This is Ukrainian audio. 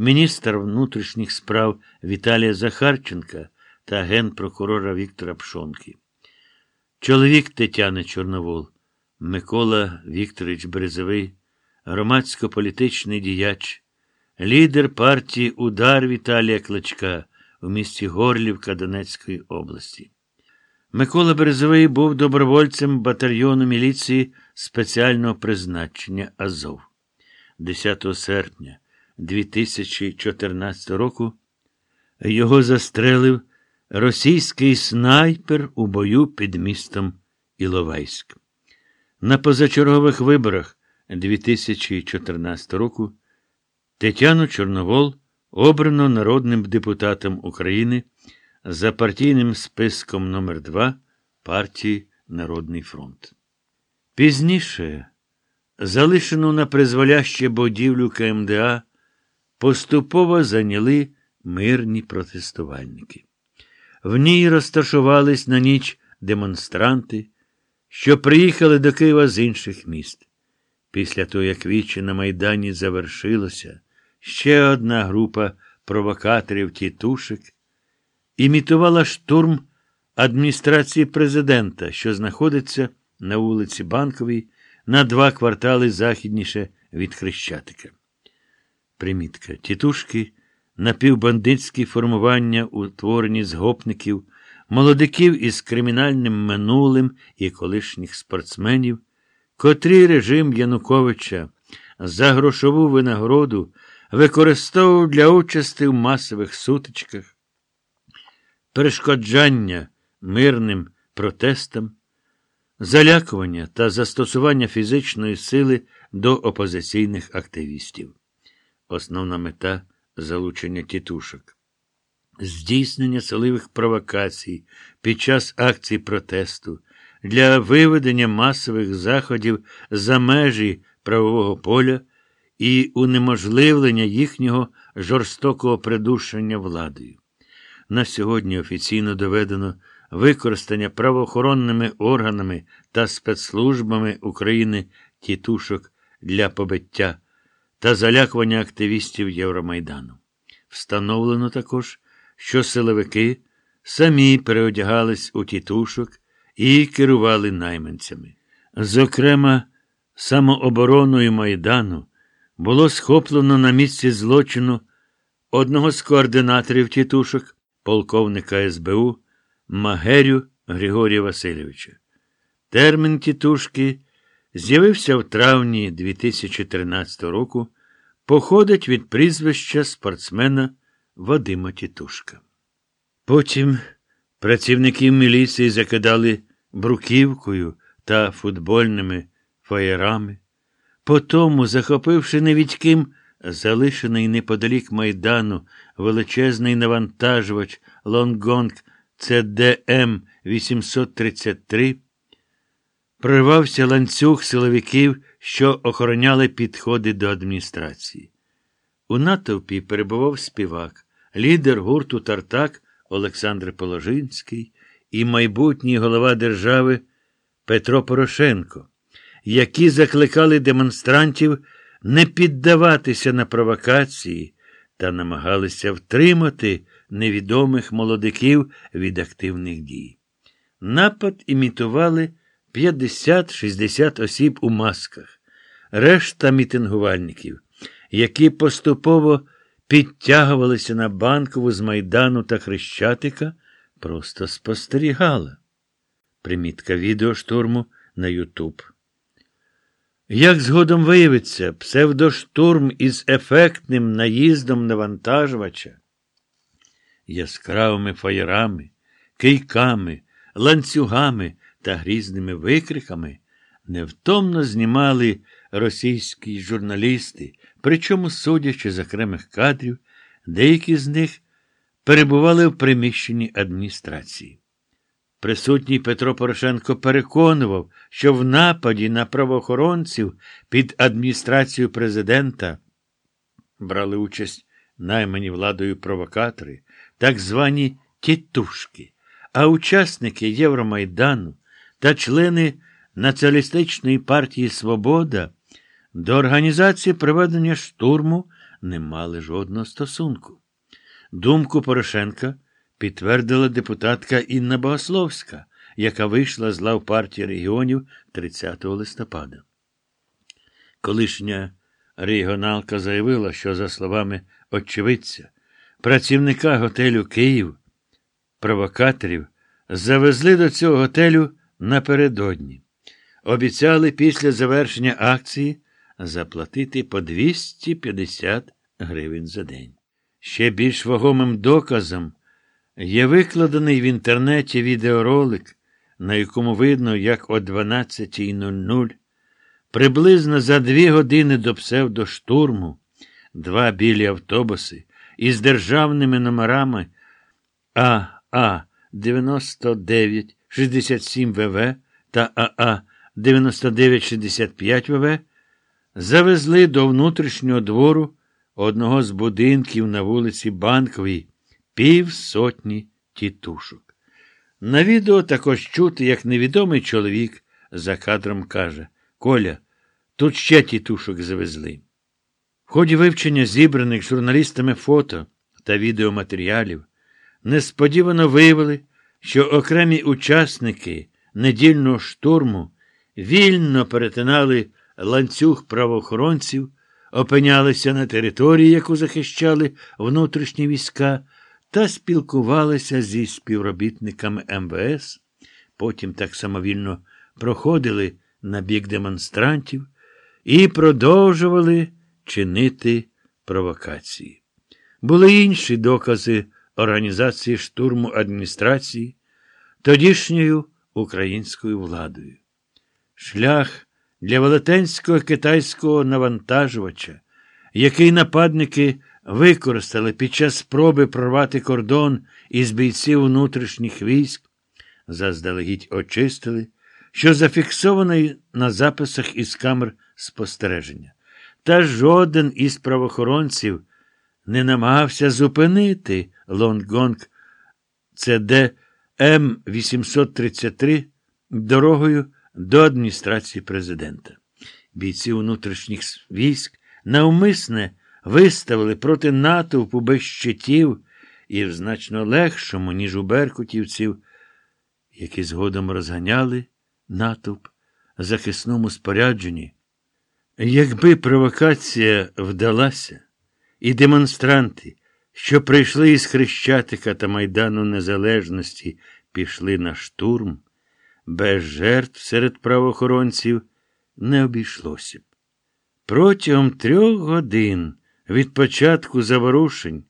міністра внутрішніх справ Віталія Захарченка та генпрокурора Віктора Пшонки. Чоловік Тетяни Чорновол, Микола Вікторович Березовий, громадсько-політичний діяч, лідер партії Удар Віталія Кличка у місті Горлівка Донецької області. Микола Березовий був добровольцем батальйону міліції спеціального призначення Азов. 10 серпня 2014 року його застрелив російський снайпер у бою під містом Іловайськ. На позачергових виборах 2014 року Тетяну Чорновол обрано народним депутатом України за партійним списком номер 2 партії Народний фронт. Пізніше залишену на призволяще будівлю КМДА поступово зайняли мирні протестувальники. В ній розташувались на ніч демонстранти, що приїхали до Києва з інших міст. Після того, як вічі на Майдані завершилося, ще одна група провокаторів тітушек імітувала штурм адміністрації президента, що знаходиться на вулиці Банковій на два квартали західніше від Хрещатика. Примітка. Тітушки, напівбандитські формування, утворені з гопників, молодиків із кримінальним минулим і колишніх спортсменів, котрі режим Януковича за грошову винагороду використовував для участі в масових сутичках, перешкоджання мирним протестам, залякування та застосування фізичної сили до опозиційних активістів. Основна мета залучення тітушок. Здійснення силових провокацій під час акцій протесту для виведення масових заходів за межі правового поля і унеможливлення їхнього жорстокого придушення владою. На сьогодні офіційно доведено використання правоохоронними органами та спецслужбами України тітушок для побиття та залякування активістів Євромайдану. Встановлено також, що силовики самі переодягались у тітушок і керували найманцями. Зокрема, самообороною Майдану було схоплено на місці злочину одного з координаторів тітушок, полковника СБУ Магерю Григорія Васильовича. Термін тітушки з'явився в травні 2013 року, походить від прізвища спортсмена Вадима Тітушка. Потім працівників міліції закидали бруківкою та футбольними фаєрами. Потому, захопивши невідьким залишений неподалік майдану величезний навантажувач Лонгонг ЦДМ 833, прорвався ланцюг силовиків, що охороняли підходи до адміністрації. У натовпі перебував співак, лідер гурту Тартак Олександр Положинський і майбутній голова держави Петро Порошенко, які закликали демонстрантів не піддаватися на провокації та намагалися втримати невідомих молодиків від активних дій. Напад імітували 50-60 осіб у масках, решта мітингувальників, які поступово підтягувалися на банкову з Майдану та Хрещатика, просто спостерігала. Примітка відеоштурму на Ютуб. Як згодом виявиться, псевдоштурм із ефектним наїздом навантажувача, яскравими фаєрами, кийками, ланцюгами та грізними викриками невтомно знімали російські журналісти, причому, судячи з окремих кадрів, деякі з них перебували в приміщенні адміністрації. Присутній Петро Порошенко переконував, що в нападі на правоохоронців під адміністрацією президента брали участь наймані владою провокатори, так звані тітушки, а учасники Євромайдану та члени Націоналістичної партії Свобода до організації проведення штурму не мали жодного стосунку. Думку Порошенка підтвердила депутатка Інна Богословська, яка вийшла з лав партії регіонів 30 листопада. Колишня регіоналка заявила, що, за словами очевидця, працівника готелю Київ, провокаторів, завезли до цього готелю напередодні. Обіцяли після завершення акції заплатити по 250 гривень за день. Ще більш вагомим доказом є викладений в інтернеті відеоролик, на якому видно, як о 12.00 приблизно за дві години до псевдоштурму два білі автобуси із державними номерами АА 9967 ВВ та АА 9965 ВВ завезли до внутрішнього двору одного з будинків на вулиці Банковій півсотні тітушок. На відео також чути, як невідомий чоловік за кадром каже Коля, тут ще тітушок завезли. В ході вивчення зібраних журналістами фото та відеоматеріалів несподівано виявили, що окремі учасники недільного штурму вільно перетинали ланцюг правоохоронців, опинялися на території, яку захищали внутрішні війська, та спілкувалися зі співробітниками МВС, потім так самовільно проходили на бік демонстрантів і продовжували чинити провокації. Були інші докази організації штурму адміністрації тодішньою українською владою. Шлях для велетенського китайського навантажувача, який нападники використали під час спроби прорвати кордон із бійців внутрішніх військ, заздалегідь очистили, що зафіксований на записах із камер спостереження. Та жоден із правоохоронців не намагався зупинити Лонгонг ЦД М833 дорогою до адміністрації президента. Бійці внутрішніх військ навмисне виставили проти натовпу без щитів і в значно легшому, ніж у беркутівців, які згодом розганяли натовп захисному спорядженні. Якби провокація вдалася, і демонстранти, що прийшли із Хрещатика та Майдану Незалежності, пішли на штурм, без жертв серед правоохоронців не обійшлося б. Протягом трьох годин від початку заворушень